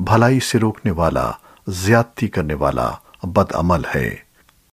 भलाई से रोकने वाला ज्यादती करने वाला बदअमल है।